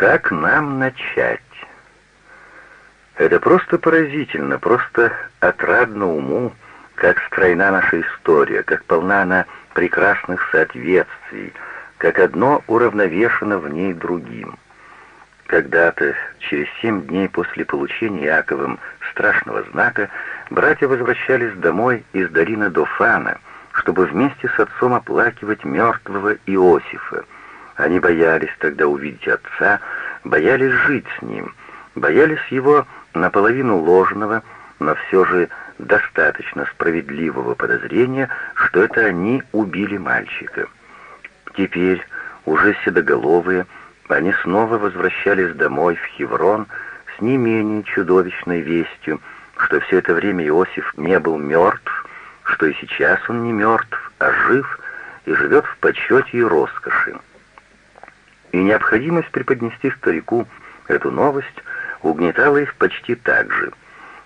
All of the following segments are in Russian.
Как нам начать? Это просто поразительно, просто отрадно уму, как стройна наша история, как полна она прекрасных соответствий, как одно уравновешено в ней другим. Когда-то, через семь дней после получения Яковом страшного знака, братья возвращались домой из долины Дофана, чтобы вместе с отцом оплакивать мертвого Иосифа. Они боялись тогда увидеть отца, боялись жить с ним, боялись его наполовину ложного, но все же достаточно справедливого подозрения, что это они убили мальчика. Теперь, уже седоголовые, они снова возвращались домой в Хеврон с не менее чудовищной вестью, что все это время Иосиф не был мертв, что и сейчас он не мертв, а жив и живет в почете и роскоши. И необходимость преподнести старику эту новость угнетала их почти так же.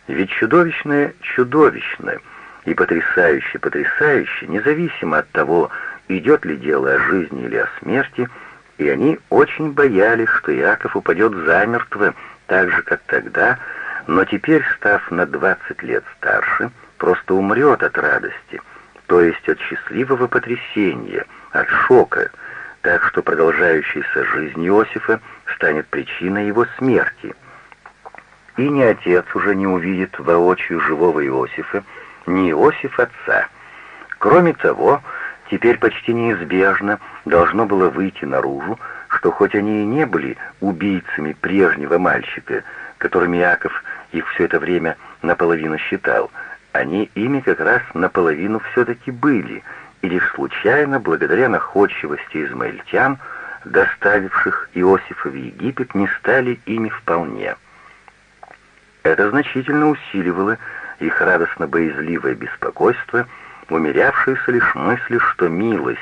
Ведь чудовищное чудовищное и потрясающе потрясающе, независимо от того, идет ли дело о жизни или о смерти, и они очень боялись, что Иаков упадет замертво, так же, как тогда, но теперь, став на двадцать лет старше, просто умрет от радости, то есть от счастливого потрясения, от шока, так что продолжающаяся жизнь Иосифа станет причиной его смерти. И ни отец уже не увидит воочию живого Иосифа, ни Иосиф отца. Кроме того, теперь почти неизбежно должно было выйти наружу, что хоть они и не были убийцами прежнего мальчика, которым Яков их все это время наполовину считал, они ими как раз наполовину все-таки были — и лишь случайно, благодаря находчивости измаильтян, доставивших Иосифа в Египет, не стали ими вполне. Это значительно усиливало их радостно-боязливое беспокойство, умерявшееся лишь мысли, что милость,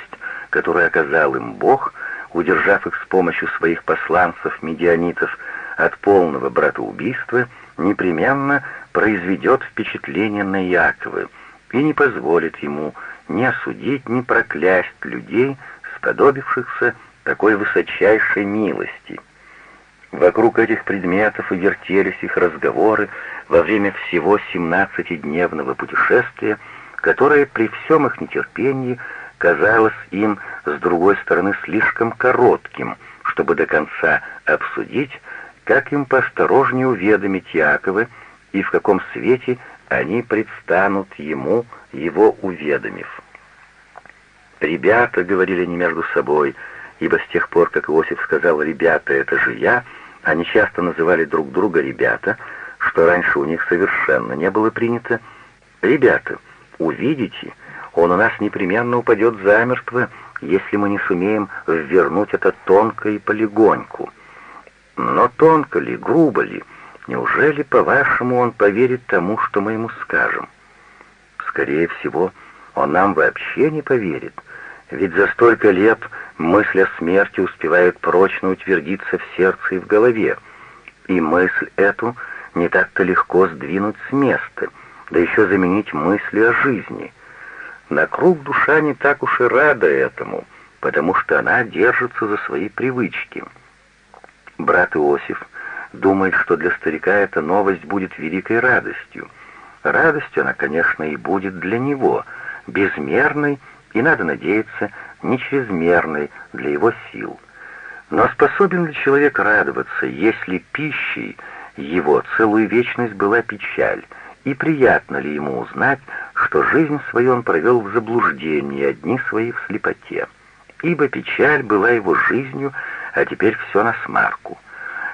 которую оказал им Бог, удержав их с помощью своих посланцев-медианитов от полного братоубийства, непременно произведет впечатление на Якова и не позволит ему не осудить, не проклясть людей, сподобившихся такой высочайшей милости. Вокруг этих предметов и вертелись их разговоры во время всего семнадцатидневного путешествия, которое при всем их нетерпении казалось им, с другой стороны, слишком коротким, чтобы до конца обсудить, как им поосторожнее уведомить Якова и в каком свете они предстанут ему, его уведомив. «Ребята», — говорили они между собой, ибо с тех пор, как Иосиф сказал «ребята, это же я», они часто называли друг друга «ребята», что раньше у них совершенно не было принято. «Ребята, увидите, он у нас непременно упадет замертво, если мы не сумеем вернуть это тонко и полегоньку. Но тонко ли, грубо ли, неужели, по-вашему, он поверит тому, что мы ему скажем? Скорее всего, он нам вообще не поверит, ведь за столько лет мысль о смерти успевает прочно утвердиться в сердце и в голове, и мысль эту не так-то легко сдвинуть с места, да еще заменить мысли о жизни. На круг душа не так уж и рада этому, потому что она держится за свои привычки. Брат Иосиф думает, что для старика эта новость будет великой радостью. Радостью она, конечно, и будет для него — безмерной и, надо надеяться, не чрезмерной для его сил. Но способен ли человек радоваться, если пищей его целую вечность была печаль, и приятно ли ему узнать, что жизнь свою он провел в заблуждении, одни свои в слепоте? Ибо печаль была его жизнью, а теперь все на смарку.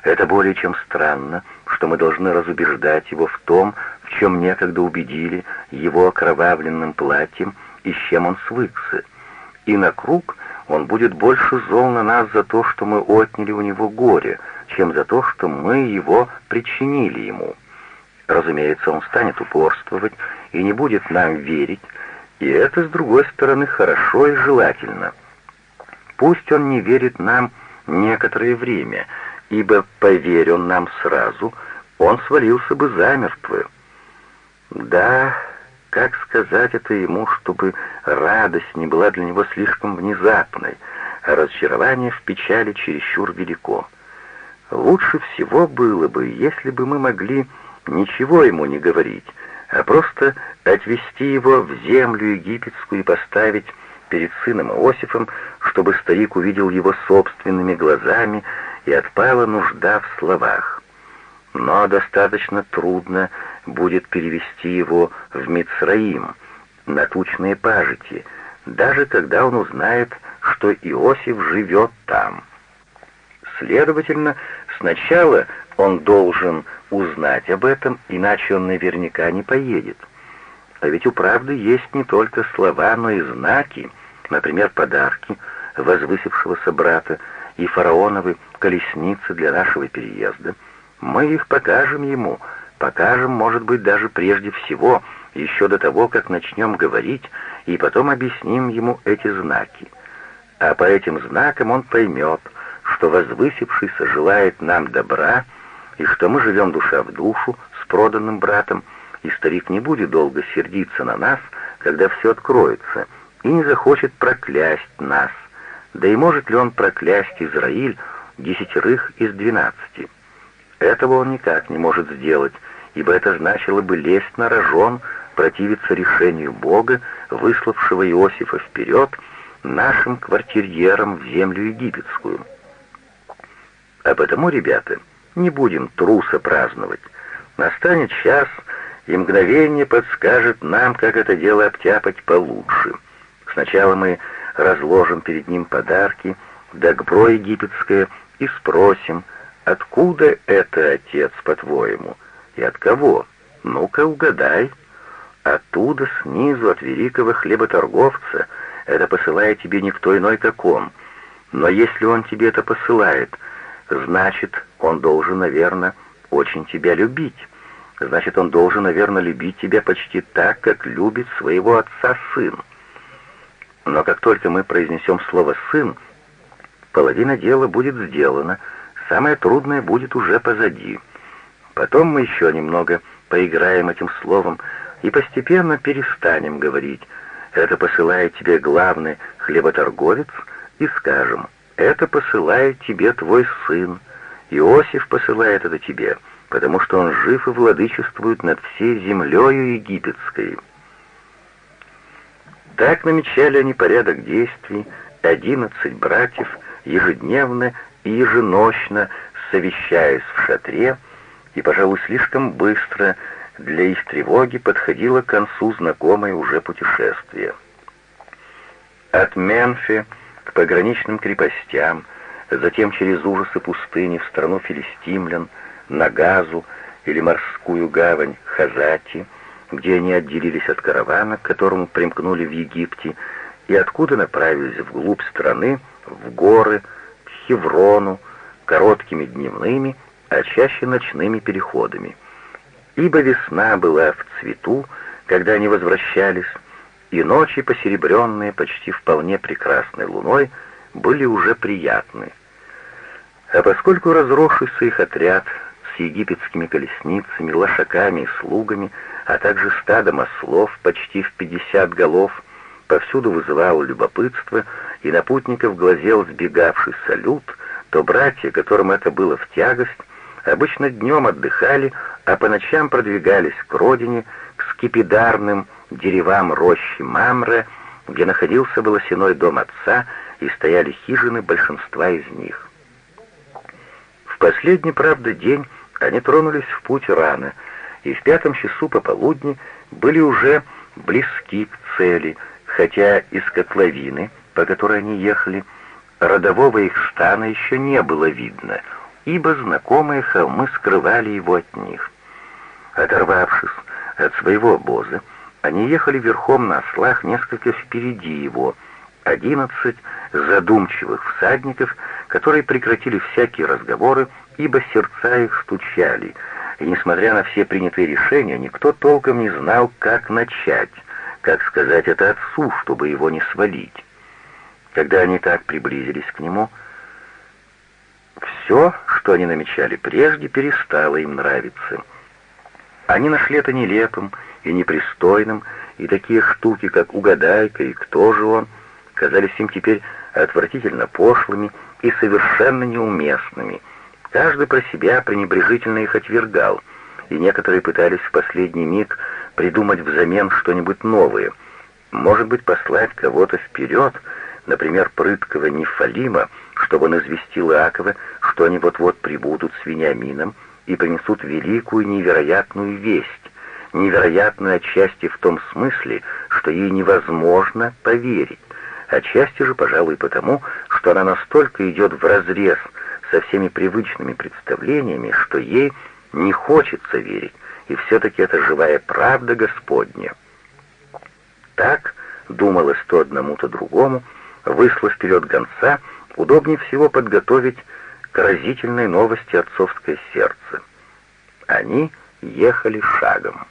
Это более чем странно, что мы должны разубеждать его в том, в чем некогда убедили его окровавленным платьем и с чем он свыкся. И на круг он будет больше зол на нас за то, что мы отняли у него горе, чем за то, что мы его причинили ему. Разумеется, он станет упорствовать и не будет нам верить, и это, с другой стороны, хорошо и желательно. Пусть он не верит нам некоторое время, ибо, поверь он нам сразу, он свалился бы замертво. Да, как сказать это ему, чтобы радость не была для него слишком внезапной, а разочарование в печали чересчур велико. лучше всего было бы, если бы мы могли ничего ему не говорить, а просто отвести его в землю египетскую и поставить перед сыном Иосифом, чтобы старик увидел его собственными глазами и отпала нужда в словах. Но достаточно трудно будет перевести его в Мицраим, на тучные пажити, даже когда он узнает, что Иосиф живет там. Следовательно, сначала он должен узнать об этом, иначе он наверняка не поедет. А ведь у правды есть не только слова, но и знаки, например, подарки возвысившегося брата и фараоновы колесницы для нашего переезда. Мы их покажем ему, покажем, может быть, даже прежде всего, еще до того, как начнем говорить, и потом объясним ему эти знаки. А по этим знакам он поймет, что возвысившийся желает нам добра, и что мы живем душа в душу с проданным братом, и старик не будет долго сердиться на нас, когда все откроется, и не захочет проклясть нас. Да и может ли он проклясть Израиль десятерых из двенадцати? Этого он никак не может сделать, ибо это значило бы лезть на рожон, противиться решению Бога, выславшего Иосифа вперед, нашим квартирьерам в землю египетскую. А потому, ребята, не будем труса праздновать. Настанет час, и мгновение подскажет нам, как это дело обтяпать получше. Сначала мы разложим перед ним подарки, догбро египетское, и спросим, откуда это, отец, по-твоему, и от кого? Ну-ка, угадай. Оттуда, снизу, от великого хлеботорговца, это посылает тебе никто иной, как он. Но если он тебе это посылает, значит, он должен, наверное, очень тебя любить. Значит, он должен, наверное, любить тебя почти так, как любит своего отца сын. Но как только мы произнесем слово «сын», половина дела будет сделана, самое трудное будет уже позади. Потом мы еще немного поиграем этим словом и постепенно перестанем говорить «это посылает тебе главный хлеботорговец» и скажем «это посылает тебе твой сын». Иосиф посылает это тебе, потому что он жив и владычествует над всей землею египетской». Так намечали они порядок действий, одиннадцать братьев ежедневно и еженочно совещаясь в шатре, и, пожалуй, слишком быстро для их тревоги подходило к концу знакомое уже путешествие. От Менфи к пограничным крепостям, затем через ужасы пустыни в страну филистимлян, на Газу или морскую гавань Хазати — где они отделились от каравана, к которому примкнули в Египте, и откуда направились вглубь страны, в горы, к Хеврону, короткими дневными, а чаще ночными переходами. Ибо весна была в цвету, когда они возвращались, и ночи, посеребренные почти вполне прекрасной луной, были уже приятны. А поскольку разросшийся их отряд с египетскими колесницами, лошаками и слугами — а также стадом ослов почти в пятьдесят голов, повсюду вызывал любопытство, и на путников глазел сбегавший салют, то братья, которым это было в тягость, обычно днем отдыхали, а по ночам продвигались к родине, к скипидарным деревам рощи Мамре, где находился волосяной дом отца и стояли хижины большинства из них. В последний, правда, день они тронулись в путь рано — и в пятом часу пополудни были уже близки к цели, хотя из котловины, по которой они ехали, родового их стана еще не было видно, ибо знакомые холмы скрывали его от них. Оторвавшись от своего обоза, они ехали верхом на ослах несколько впереди его, одиннадцать задумчивых всадников, которые прекратили всякие разговоры, ибо сердца их стучали — и несмотря на все принятые решения, никто толком не знал, как начать, как сказать это отцу, чтобы его не свалить. Когда они так приблизились к нему, все, что они намечали прежде, перестало им нравиться. Они нашли это нелепым и непристойным, и такие штуки, как угадайка и кто же он, казались им теперь отвратительно пошлыми и совершенно неуместными — Каждый про себя пренебрежительно их отвергал, и некоторые пытались в последний миг придумать взамен что-нибудь новое. Может быть, послать кого-то вперед, например, прыткого Нефалима, чтобы он известил Иакова, что они вот-вот прибудут с Вениамином и принесут великую невероятную весть, невероятную отчасти в том смысле, что ей невозможно поверить, отчасти же, пожалуй, потому, что она настолько идет вразрез со всеми привычными представлениями, что ей не хочется верить, и все-таки это живая правда Господня. Так думалось то одному, то другому, выслав вперед гонца, удобнее всего подготовить к разительной новости отцовское сердце. Они ехали шагом.